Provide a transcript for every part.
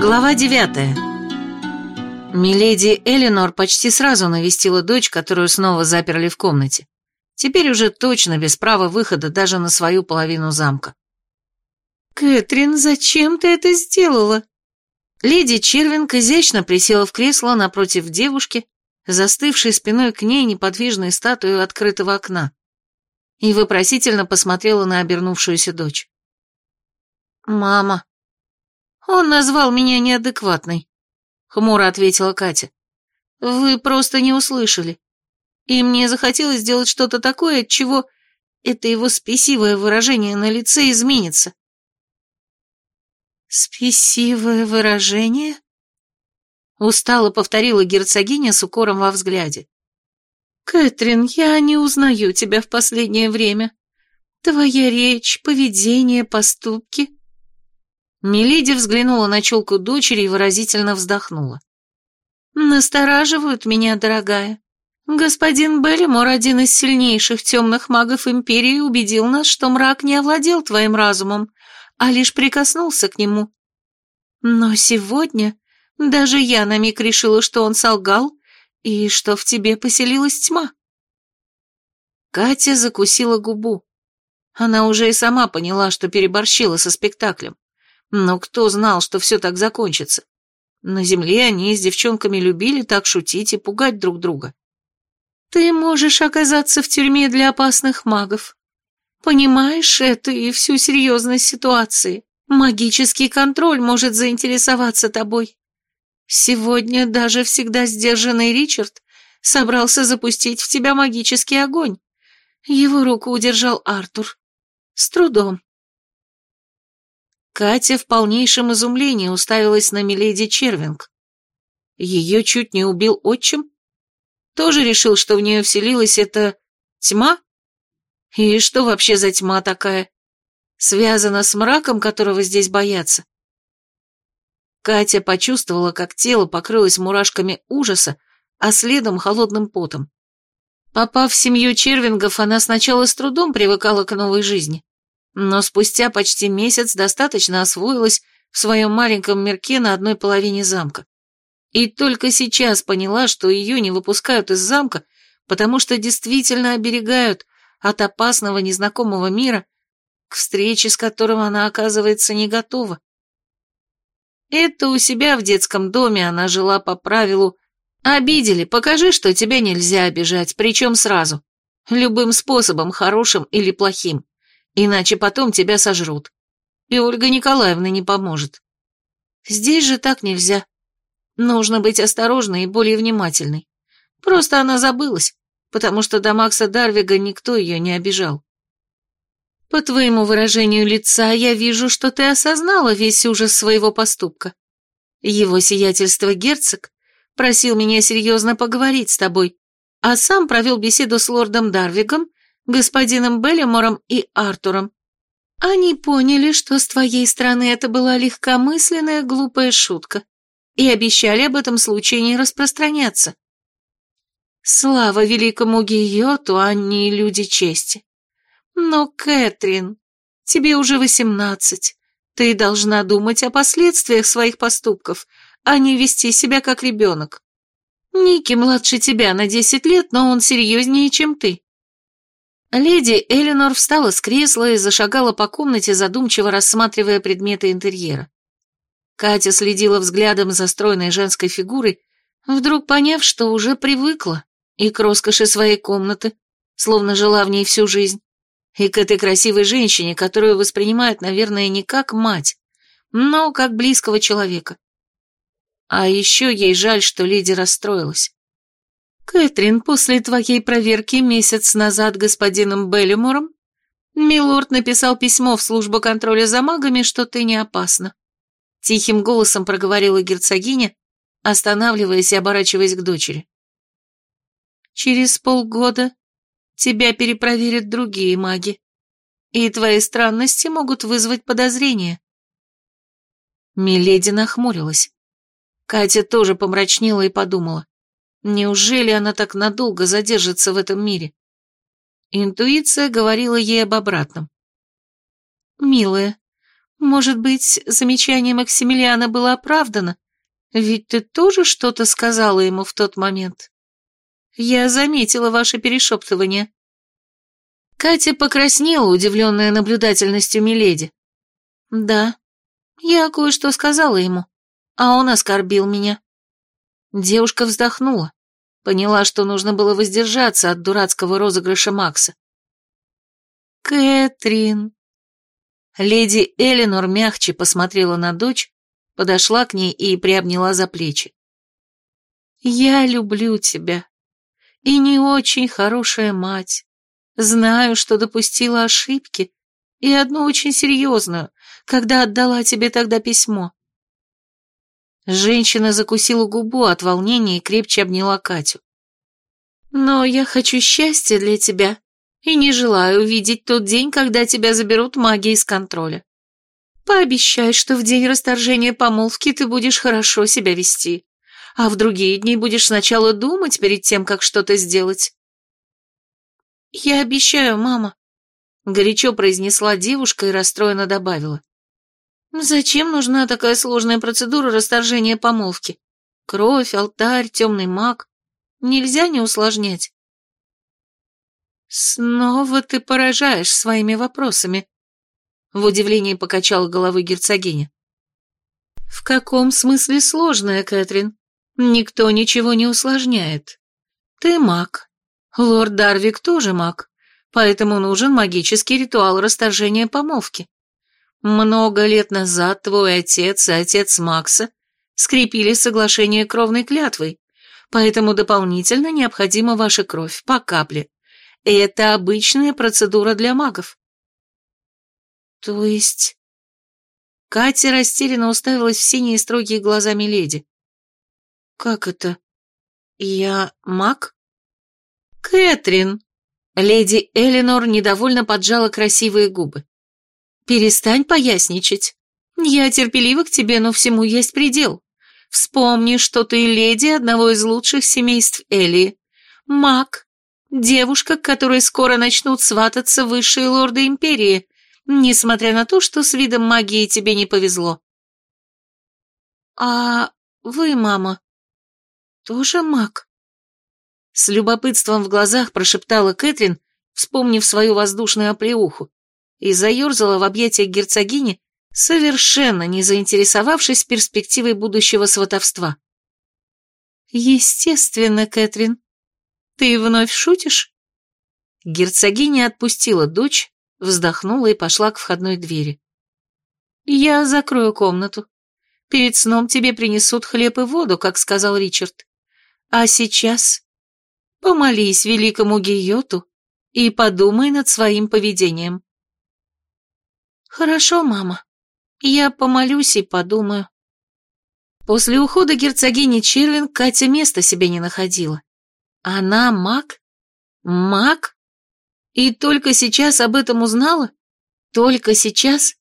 Глава девятая. Миледи Эленор почти сразу навестила дочь, которую снова заперли в комнате. Теперь уже точно без права выхода даже на свою половину замка. «Кэтрин, зачем ты это сделала?» Леди Червинг изящно присела в кресло напротив девушки, застывшей спиной к ней неподвижной статую открытого окна, и вопросительно посмотрела на обернувшуюся дочь. «Мама, он назвал меня неадекватной», — хмуро ответила Катя. «Вы просто не услышали. И мне захотелось сделать что-то такое, от чего это его спесивое выражение на лице изменится». «Спесивое выражение?» Устало повторила герцогиня с укором во взгляде. «Кэтрин, я не узнаю тебя в последнее время. Твоя речь, поведение, поступки...» Миледи взглянула на челку дочери и выразительно вздохнула. «Настораживают меня, дорогая. Господин Беллимор, один из сильнейших темных магов Империи, убедил нас, что мрак не овладел твоим разумом, а лишь прикоснулся к нему. Но сегодня даже я на миг решила, что он солгал и что в тебе поселилась тьма». Катя закусила губу. Она уже и сама поняла, что переборщила со спектаклем. Но кто знал, что все так закончится? На земле они с девчонками любили так шутить и пугать друг друга. Ты можешь оказаться в тюрьме для опасных магов. Понимаешь это и всю серьезность ситуации. Магический контроль может заинтересоваться тобой. Сегодня даже всегда сдержанный Ричард собрался запустить в тебя магический огонь. Его руку удержал Артур. С трудом. Катя в полнейшем изумлении уставилась на Миледи Червинг. Ее чуть не убил отчим? Тоже решил, что в нее вселилась эта тьма? И что вообще за тьма такая? Связана с мраком, которого здесь боятся? Катя почувствовала, как тело покрылось мурашками ужаса, а следом холодным потом. Попав в семью червингов, она сначала с трудом привыкала к новой жизни но спустя почти месяц достаточно освоилась в своем маленьком мирке на одной половине замка. И только сейчас поняла, что ее не выпускают из замка, потому что действительно оберегают от опасного незнакомого мира, к встрече с которым она, оказывается, не готова. Это у себя в детском доме она жила по правилу «Обидели, покажи, что тебя нельзя обижать, причем сразу, любым способом, хорошим или плохим» иначе потом тебя сожрут. И Ольга Николаевна не поможет. Здесь же так нельзя. Нужно быть осторожной и более внимательной. Просто она забылась, потому что до Макса Дарвига никто ее не обижал. По твоему выражению лица я вижу, что ты осознала весь ужас своего поступка. Его сиятельство герцог просил меня серьезно поговорить с тобой, а сам провел беседу с лордом Дарвигом господином Беллимором и Артуром. Они поняли, что с твоей стороны это была легкомысленная глупая шутка, и обещали об этом случае не распространяться. Слава великому Гийоту, они а люди чести. Но, Кэтрин, тебе уже восемнадцать. Ты должна думать о последствиях своих поступков, а не вести себя как ребенок. Ники младше тебя на десять лет, но он серьезнее, чем ты. Леди Эленор встала с кресла и зашагала по комнате, задумчиво рассматривая предметы интерьера. Катя следила взглядом за стройной женской фигурой, вдруг поняв, что уже привыкла и к роскоши своей комнаты, словно жила в ней всю жизнь, и к этой красивой женщине, которую воспринимает, наверное, не как мать, но как близкого человека. А еще ей жаль, что леди расстроилась. «Кэтрин, после твоей проверки месяц назад господином Беллимором, Милорд написал письмо в службу контроля за магами, что ты не опасна». Тихим голосом проговорила герцогиня, останавливаясь и оборачиваясь к дочери. «Через полгода тебя перепроверят другие маги, и твои странности могут вызвать подозрения». Миледи нахмурилась. Катя тоже помрачнела и подумала. Неужели она так надолго задержится в этом мире? Интуиция говорила ей об обратном. «Милая, Может быть, замечание Максимилиана было оправдано? Ведь ты тоже что-то сказала ему в тот момент. Я заметила ваше перешептывание. Катя покраснела, удивленная наблюдательностью Миледи. Да, я кое-что сказала ему, а он оскорбил меня. Девушка вздохнула, поняла, что нужно было воздержаться от дурацкого розыгрыша Макса. «Кэтрин!» Леди Эленор мягче посмотрела на дочь, подошла к ней и приобняла за плечи. «Я люблю тебя. И не очень хорошая мать. Знаю, что допустила ошибки, и одну очень серьезную, когда отдала тебе тогда письмо». Женщина закусила губу от волнения и крепче обняла Катю. «Но я хочу счастья для тебя и не желаю увидеть тот день, когда тебя заберут маги из контроля. Пообещай, что в день расторжения помолвки ты будешь хорошо себя вести, а в другие дни будешь сначала думать перед тем, как что-то сделать. «Я обещаю, мама», — горячо произнесла девушка и расстроенно добавила. «Зачем нужна такая сложная процедура расторжения помолвки? Кровь, алтарь, темный маг. Нельзя не усложнять». «Снова ты поражаешь своими вопросами», — в удивлении покачала головой герцогиня. «В каком смысле сложная, Кэтрин? Никто ничего не усложняет. Ты маг, Лорд Дарвик тоже маг, поэтому нужен магический ритуал расторжения помолвки. Много лет назад твой отец и отец Макса скрепили соглашение кровной клятвой, поэтому дополнительно необходима ваша кровь по капле. Это обычная процедура для магов. То есть... Катя растерянно уставилась в синие строгие глаза Миледи. «Как это? Я маг?» «Кэтрин!» Леди Эленор недовольно поджала красивые губы. «Перестань поясничать. Я терпелива к тебе, но всему есть предел. Вспомни, что ты леди одного из лучших семейств Элии. Маг. Девушка, к которой скоро начнут свататься высшие лорды Империи, несмотря на то, что с видом магии тебе не повезло». «А вы, мама, тоже маг?» С любопытством в глазах прошептала Кэтрин, вспомнив свою воздушную оплеуху, и заерзала в объятиях герцогини, совершенно не заинтересовавшись перспективой будущего сватовства. «Естественно, Кэтрин. Ты вновь шутишь?» Герцогиня отпустила дочь, вздохнула и пошла к входной двери. «Я закрою комнату. Перед сном тебе принесут хлеб и воду, как сказал Ричард. А сейчас Помолись великому Гийоту и подумай над своим поведением. Хорошо, мама. Я помолюсь и подумаю. После ухода герцогини Червин Катя места себе не находила. Она маг? Маг? И только сейчас об этом узнала? Только сейчас?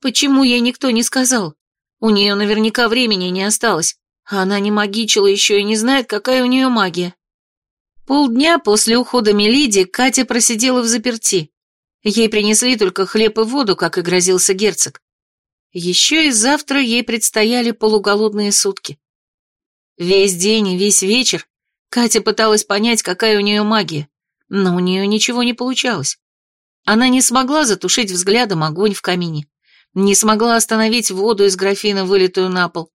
Почему ей никто не сказал? У нее наверняка времени не осталось. Она не магичила еще и не знает, какая у нее магия. Полдня после ухода Мелиди Катя просидела в заперти. Ей принесли только хлеб и воду, как и грозился герцог. Еще и завтра ей предстояли полуголодные сутки. Весь день и весь вечер Катя пыталась понять, какая у нее магия, но у нее ничего не получалось. Она не смогла затушить взглядом огонь в камине, не смогла остановить воду из графина, вылитую на пол,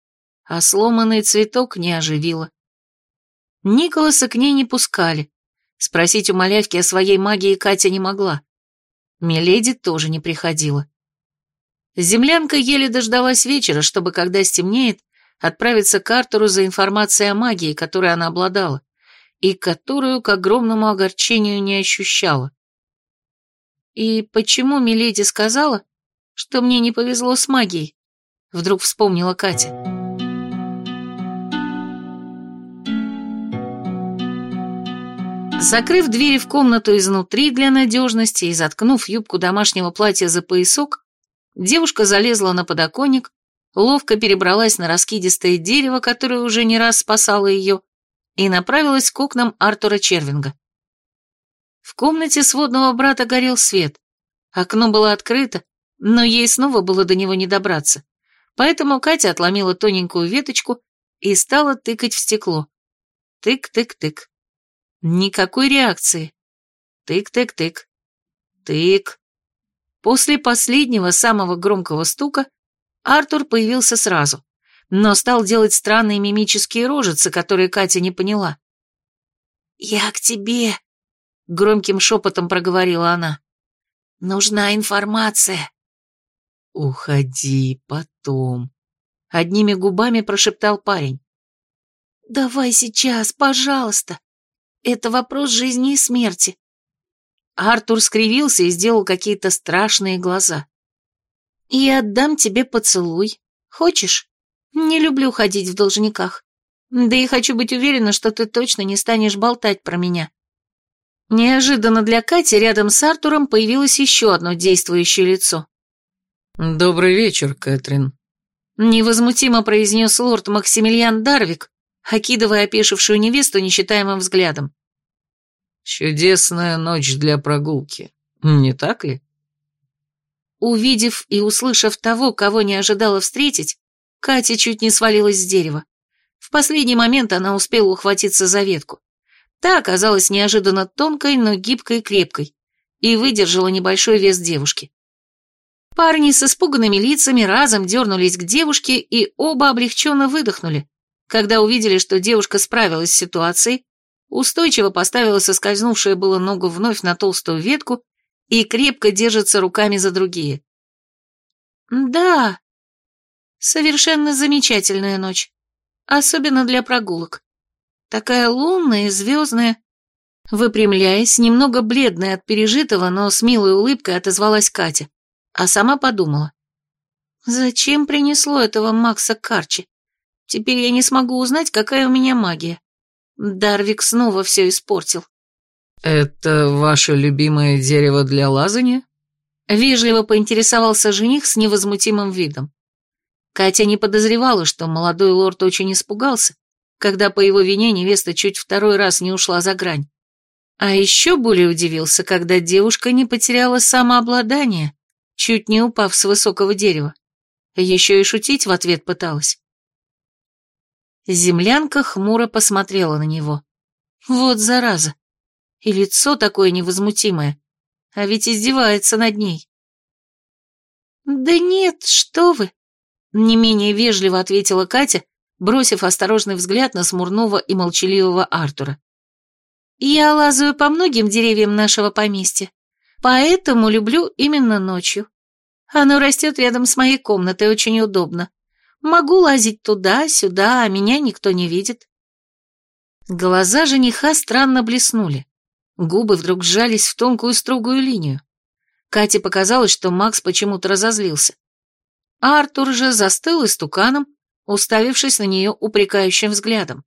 а сломанный цветок не оживила. Николаса к ней не пускали. Спросить у малявки о своей магии Катя не могла. Миледи тоже не приходила. Землянка еле дождалась вечера, чтобы, когда стемнеет, отправиться к Артуру за информацией о магии, которой она обладала, и которую, к огромному огорчению, не ощущала. «И почему Миледи сказала, что мне не повезло с магией?» Вдруг вспомнила Катя. Закрыв двери в комнату изнутри для надежности и заткнув юбку домашнего платья за поясок, девушка залезла на подоконник, ловко перебралась на раскидистое дерево, которое уже не раз спасало ее, и направилась к окнам Артура Червинга. В комнате сводного брата горел свет. Окно было открыто, но ей снова было до него не добраться. Поэтому Катя отломила тоненькую веточку и стала тыкать в стекло. Тык-тык-тык. Никакой реакции. Тык-тык-тык. Тык. После последнего самого громкого стука Артур появился сразу, но стал делать странные мимические рожицы, которые Катя не поняла. «Я к тебе», — громким шепотом проговорила она. «Нужна информация». «Уходи потом», — одними губами прошептал парень. «Давай сейчас, пожалуйста. Это вопрос жизни и смерти». Артур скривился и сделал какие-то страшные глаза. «Я отдам тебе поцелуй. Хочешь? Не люблю ходить в должниках. Да и хочу быть уверена, что ты точно не станешь болтать про меня». Неожиданно для Кати рядом с Артуром появилось еще одно действующее лицо. «Добрый вечер, Кэтрин», — невозмутимо произнес лорд Максимилиан Дарвик, окидывая опешившую невесту нечитаемым взглядом. «Чудесная ночь для прогулки, не так ли?» Увидев и услышав того, кого не ожидала встретить, Катя чуть не свалилась с дерева. В последний момент она успела ухватиться за ветку. Та оказалась неожиданно тонкой, но гибкой и крепкой, и выдержала небольшой вес девушки. Парни с испуганными лицами разом дернулись к девушке и оба облегченно выдохнули, когда увидели, что девушка справилась с ситуацией, устойчиво поставила соскользнувшую было ногу вновь на толстую ветку и крепко держится руками за другие. Да, совершенно замечательная ночь, особенно для прогулок. Такая лунная и звездная. Выпрямляясь, немного бледная от пережитого, но с милой улыбкой отозвалась Катя, а сама подумала. Зачем принесло этого Макса Карчи? Теперь я не смогу узнать, какая у меня магия. Дарвик снова все испортил. «Это ваше любимое дерево для лазания?» Вежливо поинтересовался жених с невозмутимым видом. Катя не подозревала, что молодой лорд очень испугался, когда по его вине невеста чуть второй раз не ушла за грань. А еще более удивился, когда девушка не потеряла самообладание, чуть не упав с высокого дерева. Еще и шутить в ответ пыталась. Землянка хмуро посмотрела на него. Вот зараза. И лицо такое невозмутимое. А ведь издевается над ней. «Да нет, что вы!» Не менее вежливо ответила Катя, бросив осторожный взгляд на смурного и молчаливого Артура. «Я лазаю по многим деревьям нашего поместья, поэтому люблю именно ночью. Оно растет рядом с моей комнатой, очень удобно. Могу лазить туда-сюда, а меня никто не видит». Глаза жениха странно блеснули. Губы вдруг сжались в тонкую строгую линию. Кате показалось, что Макс почему-то разозлился. Артур же застыл истуканом, уставившись на нее упрекающим взглядом.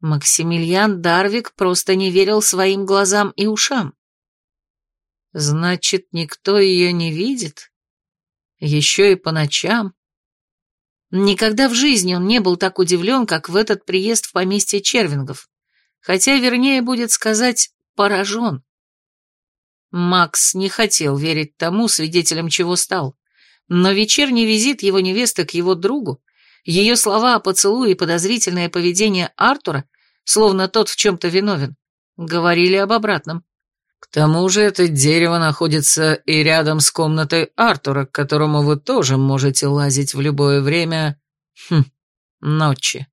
Максимилиан Дарвик просто не верил своим глазам и ушам. Значит, никто ее не видит? Еще и по ночам? Никогда в жизни он не был так удивлен, как в этот приезд в поместье Червингов, хотя, вернее, будет сказать, поражен. Макс не хотел верить тому, свидетелем чего стал, но вечерний визит его невесты к его другу ее слова о поцелуе и подозрительное поведение Артура, словно тот в чем-то виновен, говорили об обратном. К тому же это дерево находится и рядом с комнатой Артура, к которому вы тоже можете лазить в любое время... Хм, ночи.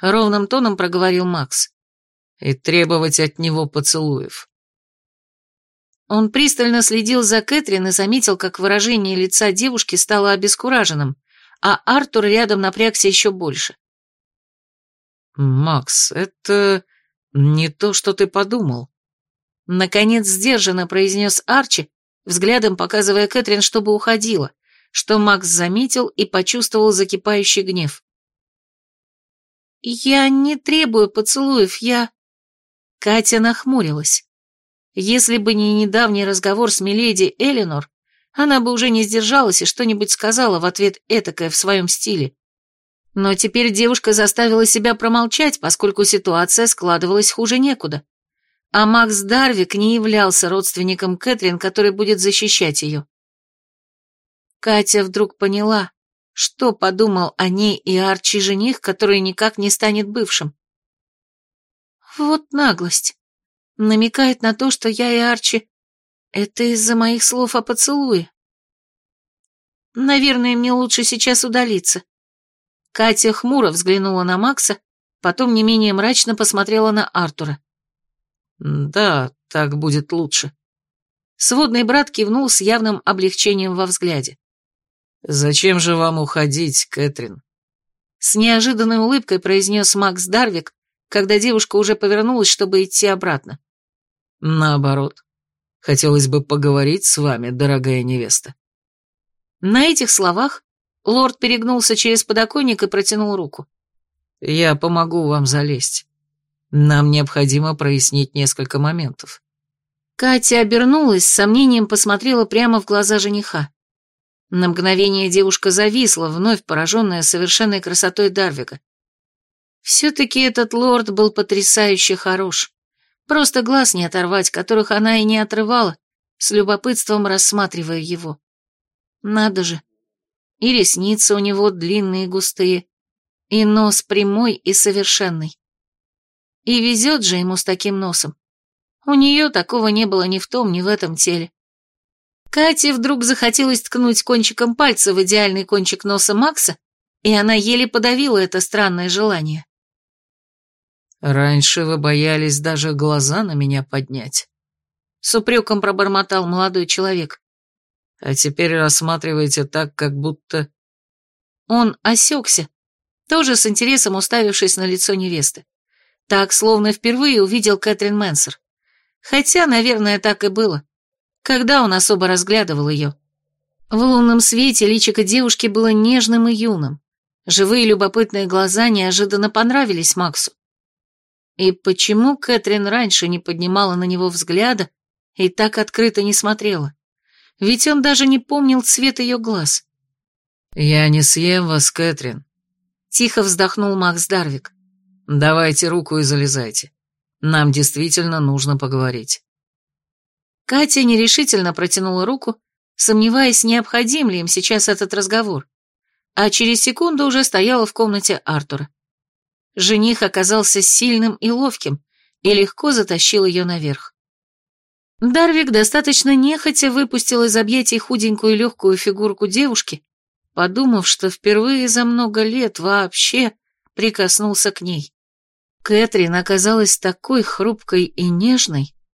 Ровным тоном проговорил Макс. И требовать от него поцелуев. Он пристально следил за Кэтрин и заметил, как выражение лица девушки стало обескураженным, а Артур рядом напрягся еще больше. «Макс, это не то, что ты подумал», — наконец сдержанно произнес Арчи, взглядом показывая Кэтрин, чтобы уходила, что Макс заметил и почувствовал закипающий гнев. «Я не требую поцелуев, я...» Катя нахмурилась. Если бы не недавний разговор с Миледи Эленор, она бы уже не сдержалась и что-нибудь сказала в ответ этакое в своем стиле. Но теперь девушка заставила себя промолчать, поскольку ситуация складывалась хуже некуда. А Макс Дарвик не являлся родственником Кэтрин, который будет защищать ее. Катя вдруг поняла, что подумал о ней и Арчи жених, который никак не станет бывшим. Вот наглость. Намекает на то, что я и Арчи... Это из-за моих слов о поцелуе. Наверное, мне лучше сейчас удалиться. Катя хмуро взглянула на Макса, потом не менее мрачно посмотрела на Артура. «Да, так будет лучше». Сводный брат кивнул с явным облегчением во взгляде. «Зачем же вам уходить, Кэтрин?» С неожиданной улыбкой произнес Макс Дарвик, когда девушка уже повернулась, чтобы идти обратно. «Наоборот. Хотелось бы поговорить с вами, дорогая невеста». На этих словах лорд перегнулся через подоконник и протянул руку. «Я помогу вам залезть. Нам необходимо прояснить несколько моментов». Катя обернулась, с сомнением посмотрела прямо в глаза жениха. На мгновение девушка зависла, вновь пораженная совершенной красотой Дарвига. Все-таки этот лорд был потрясающе хорош. Просто глаз не оторвать, которых она и не отрывала, с любопытством рассматривая его. Надо же. И ресницы у него длинные и густые, и нос прямой и совершенный. И везет же ему с таким носом. У нее такого не было ни в том, ни в этом теле. Кате вдруг захотелось ткнуть кончиком пальца в идеальный кончик носа Макса, и она еле подавила это странное желание. «Раньше вы боялись даже глаза на меня поднять», — с упреком пробормотал молодой человек. «А теперь рассматриваете так, как будто...» Он осекся, тоже с интересом уставившись на лицо невесты. Так, словно впервые увидел Кэтрин Мэнсер. Хотя, наверное, так и было. Когда он особо разглядывал ее? В лунном свете личико девушки было нежным и юным. Живые любопытные глаза неожиданно понравились Максу. И почему Кэтрин раньше не поднимала на него взгляда и так открыто не смотрела? Ведь он даже не помнил цвет ее глаз. «Я не съем вас, Кэтрин», — тихо вздохнул Макс Дарвик. «Давайте руку и залезайте. Нам действительно нужно поговорить». Катя нерешительно протянула руку, сомневаясь, необходим ли им сейчас этот разговор, а через секунду уже стояла в комнате Артура. Жених оказался сильным и ловким и легко затащил ее наверх. Дарвик достаточно нехотя выпустил из объятий худенькую легкую фигурку девушки, подумав, что впервые за много лет вообще прикоснулся к ней. Кэтрин оказалась такой хрупкой и нежной,